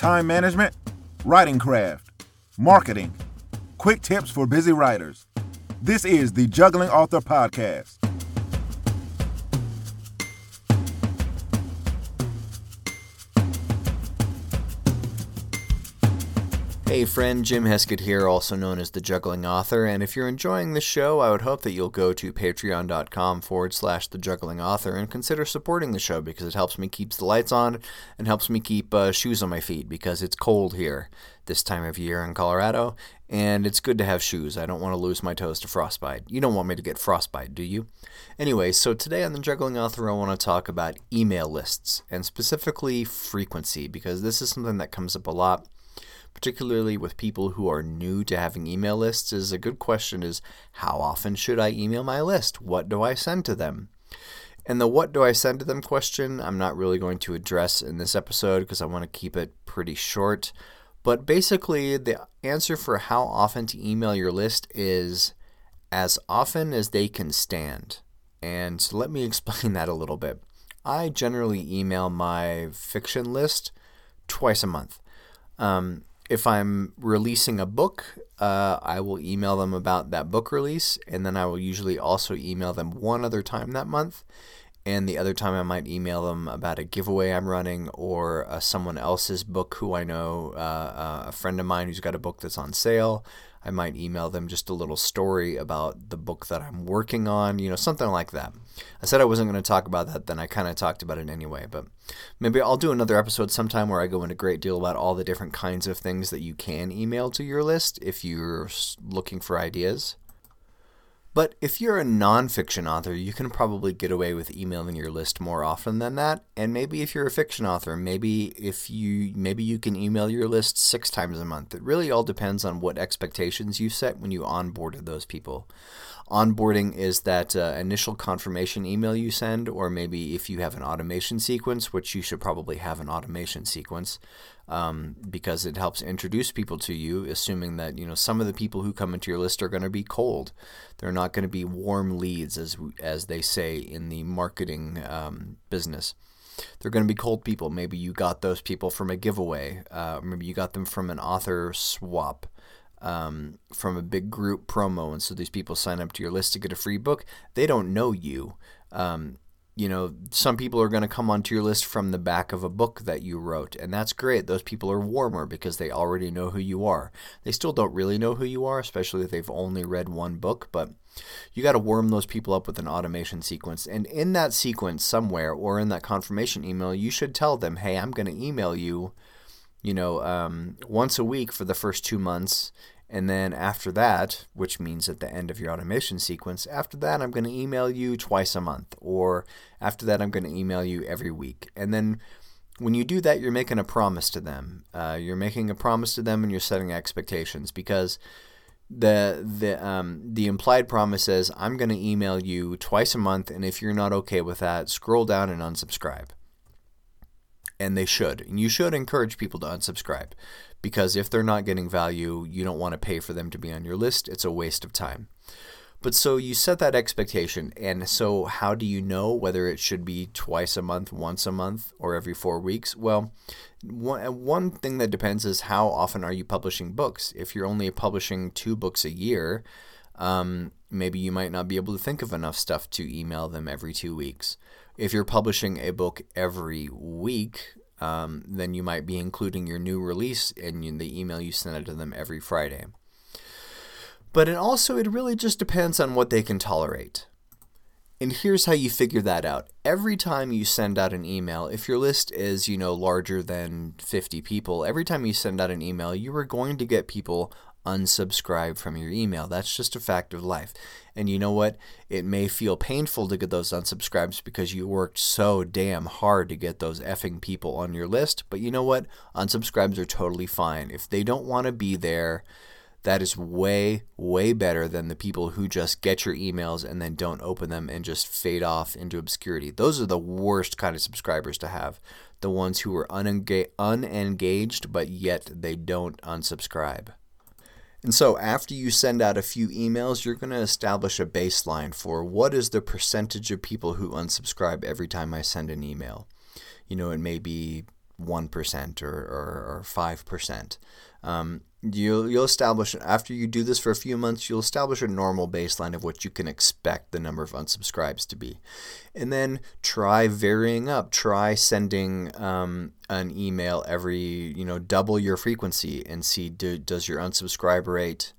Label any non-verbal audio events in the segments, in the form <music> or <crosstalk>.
time management, writing craft, marketing, quick tips for busy writers. This is the Juggling Author Podcast. Hey friend, Jim Heskett here, also known as the Juggling Author, and if you're enjoying the show, I would hope that you'll go to patreon.com forward slash the Juggling Author and consider supporting the show because it helps me keep the lights on and helps me keep uh, shoes on my feet because it's cold here this time of year in Colorado, and it's good to have shoes. I don't want to lose my toes to frostbite. You don't want me to get frostbite, do you? Anyway, so today on the Juggling Author, I want to talk about email lists and specifically frequency because this is something that comes up a lot particularly with people who are new to having email lists, is a good question is how often should I email my list? What do I send to them? And the what do I send to them question, I'm not really going to address in this episode because I want to keep it pretty short. But basically, the answer for how often to email your list is as often as they can stand. And so let me <laughs> explain that a little bit. I generally email my fiction list twice a month. Um, if I'm releasing a book, uh, I will email them about that book release, and then I will usually also email them one other time that month. And the other time, I might email them about a giveaway I'm running or uh, someone else's book who I know, uh, uh a friend of mine who's got a book that's on sale. I might email them just a little story about the book that I'm working on, you know, something like that. I said I wasn't going to talk about that, then I kind of talked about it anyway. But maybe I'll do another episode sometime where I go into a great deal about all the different kinds of things that you can email to your list if you're looking for ideas. But if you're a nonfiction author, you can probably get away with emailing your list more often than that. And maybe if you're a fiction author, maybe if you maybe you can email your list 6 times a month. It really all depends on what expectations you set when you onboarded those people. Onboarding is that uh, initial confirmation email you send, or maybe if you have an automation sequence, which you should probably have an automation sequence, um, because it helps introduce people to you, assuming that you know some of the people who come into your list are going to be cold. They're not going to be warm leads, as as they say in the marketing um, business. They're going to be cold people. Maybe you got those people from a giveaway. Uh, maybe you got them from an author swap um, from a big group promo, and so these people sign up to your list to get a free book. They don't know you. Um, you know, some people are going to come onto your list from the back of a book that you wrote, and that's great. Those people are warmer because they already know who you are. They still don't really know who you are, especially if they've only read one book, but you got to warm those people up with an automation sequence. And in that sequence, somewhere, or in that confirmation email, you should tell them, hey, I'm going to email you you know, um, once a week for the first two months. And then after that, which means at the end of your automation sequence, after that, I'm going to email you twice a month. Or after that, I'm going to email you every week. And then when you do that, you're making a promise to them. Uh, you're making a promise to them and you're setting expectations because the the um, the implied promise says I'm going to email you twice a month, and if you're not okay with that, scroll down and unsubscribe and they should. And you should encourage people to unsubscribe because if they're not getting value, you don't want to pay for them to be on your list. It's a waste of time. But so you set that expectation, and so how do you know whether it should be twice a month, once a month, or every four weeks? Well, one, thing that depends is how often are you publishing books. If you're only publishing two books a year, um, maybe you might not be able to think of enough stuff to email them every two weeks. If you're publishing a book every week, um, then you might be including your new release in the email you send it to them every Friday. But it also, it really just depends on what they can tolerate. And here's how you figure that out. Every time you send out an email, if your list is, you know, larger than 50 people, every time you send out an email, you are going to get people unsubscribe from your email. That's just a fact of life. And you know what? It may feel painful to get those unsubscribes because you worked so damn hard to get those effing people on your list. But you know what? Unsubscribes are totally fine. If they don't want to be there, that is way, way better than the people who just get your emails and then don't open them and just fade off into obscurity. Those are the worst kind of subscribers to have. The ones who are unenga- unengaged, but yet they don't unsubscribe. And so after you send out a few emails, you're going to establish a baseline for what is the percentage of people who unsubscribe every time I send an email. You know, it may be 1% or, or, or 5%. Um, you'll, you'll establish, after you do this for a few months, you'll establish a normal baseline of what you can expect the number of unsubscribes to be. And then try varying up. Try sending um, an email every, you know, double your frequency and see do, does your unsubscribe rate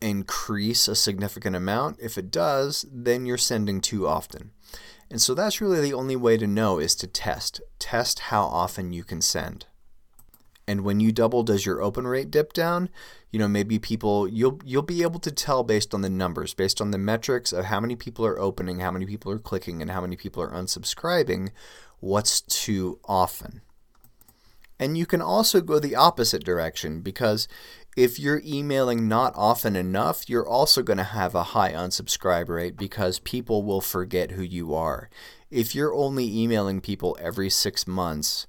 increase a significant amount? If it does, then you're sending too often. And so that's really the only way to know is to test. Test how often you can send. And when you double, does your open rate dip down? You know, maybe people you'll you'll be able to tell based on the numbers, based on the metrics of how many people are opening, how many people are clicking, and how many people are unsubscribing, what's too often. And you can also go the opposite direction because if you're emailing not often enough, you're also going to have a high unsubscribe rate because people will forget who you are. If you're only emailing people every six months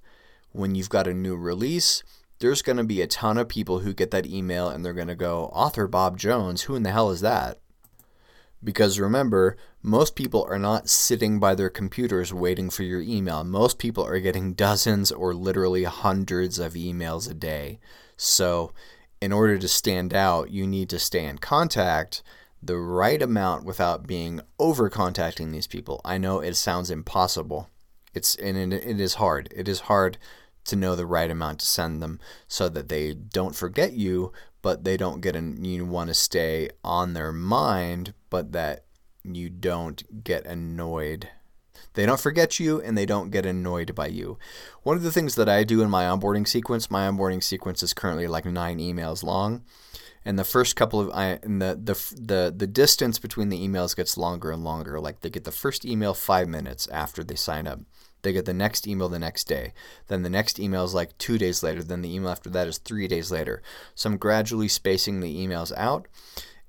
when you've got a new release, there's going to be a ton of people who get that email and they're going to go, Author Bob Jones, who in the hell is that? Because remember, most people are not sitting by their computers waiting for your email. Most people are getting dozens or literally hundreds of emails a day. So, in order to stand out, you need to stay in contact the right amount without being over contacting these people. I know it sounds impossible. It's and it is hard. It is hard to know the right amount to send them so that they don't forget you, but they don't get an you want to stay on their mind, but that you don't get annoyed they don't forget you and they don't get annoyed by you. One of the things that I do in my onboarding sequence, my onboarding sequence is currently like nine emails long. And the first couple of I and the, the the the distance between the emails gets longer and longer. Like they get the first email five minutes after they sign up. They get the next email the next day. Then the next email is like two days later. Then the email after that is three days later. So I'm gradually spacing the emails out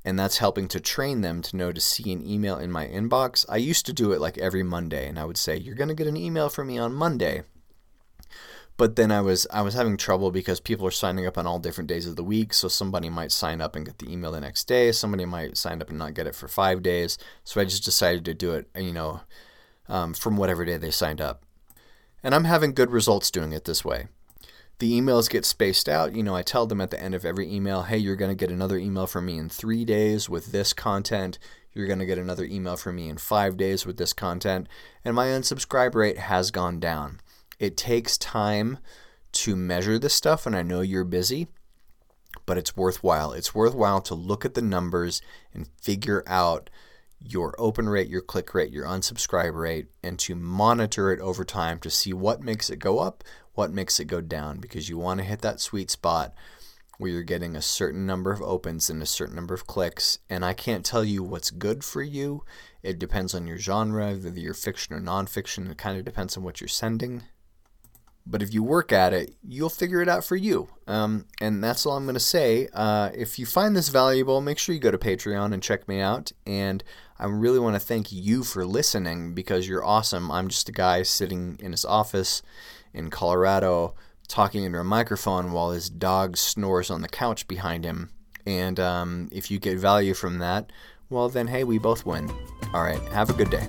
and that's helping to train them to know to see an email in my inbox. I used to do it like every Monday, and I would say, You're going to get an email from me on Monday. But then I was I was having trouble because people are signing up on all different days of the week. So somebody might sign up and get the email the next day. Somebody might sign up and not get it for five days. So I just decided to do it, you know, um, from whatever day they signed up. And I'm having good results doing it this way the emails get spaced out. You know, I tell them at the end of every email, hey, you're going to get another email from me in three days with this content. You're going to get another email from me in five days with this content. And my unsubscribe rate has gone down. It takes time to measure this stuff, and I know you're busy, but it's worthwhile. It's worthwhile to look at the numbers and figure out your open rate, your click rate, your unsubscribe rate, and to monitor it over time to see what makes it go up, what makes it go down because you want to hit that sweet spot where you're getting a certain number of opens and a certain number of clicks. And I can't tell you what's good for you. It depends on your genre, whether you're fiction or nonfiction. It kind of depends on what you're sending. But if you work at it, you'll figure it out for you. Um, and that's all I'm going to say. Uh, if you find this valuable, make sure you go to Patreon and check me out. And I really want to thank you for listening because you're awesome. I'm just a guy sitting in his office in Colorado talking into a microphone while his dog snores on the couch behind him. And um, if you get value from that, well, then hey, we both win. All right, have a good day.